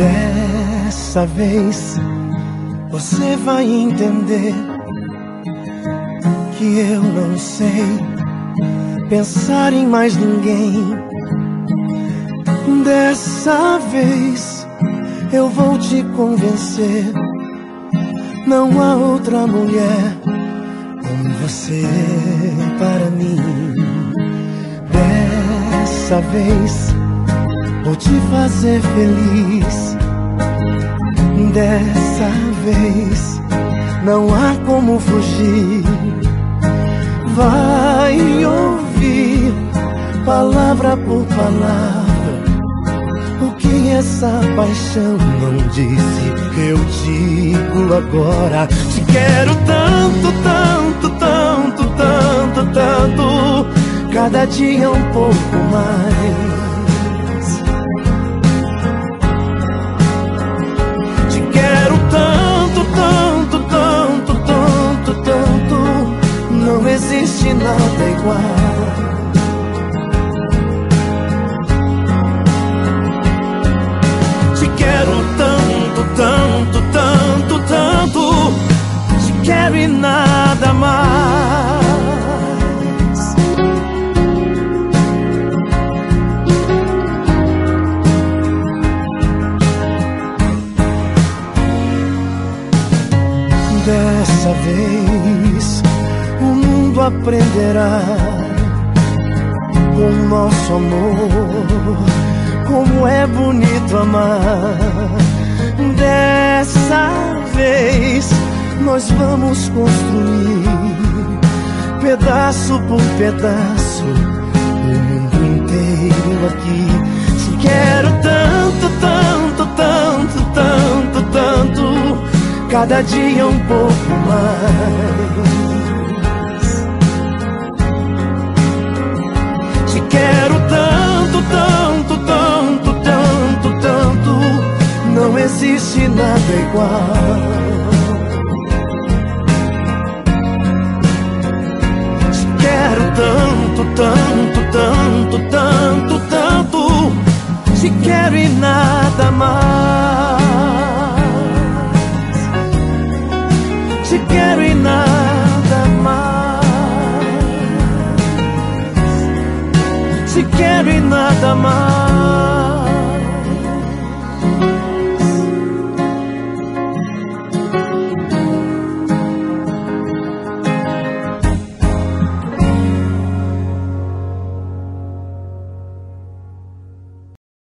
Dessa vez você vai entender que eu não sei pensar em mais ninguém. Dessa vez eu vou te convencer. Não há outra mulher como você para mim. Dessa vez vou te fazer feliz. Dessa vez não há como fugir. Vai ouvir palavra por palavra o que essa paixão não disse, eu digo agora. Te quero tanto, tanto, tanto, tanto, tanto. Cada dia um pouco mais. Vez o mundo aprenderá com nosso amor como é bonito amar. Dessa vez nós vamos construir, pedaço por pedaço, cada dia um pouco mais. Te quero tanto, tanto, tanto não existe nada igual. Te quero tanto, tanto, tanto, tanto, tanto. Te quero e nada Te quero e nada mais.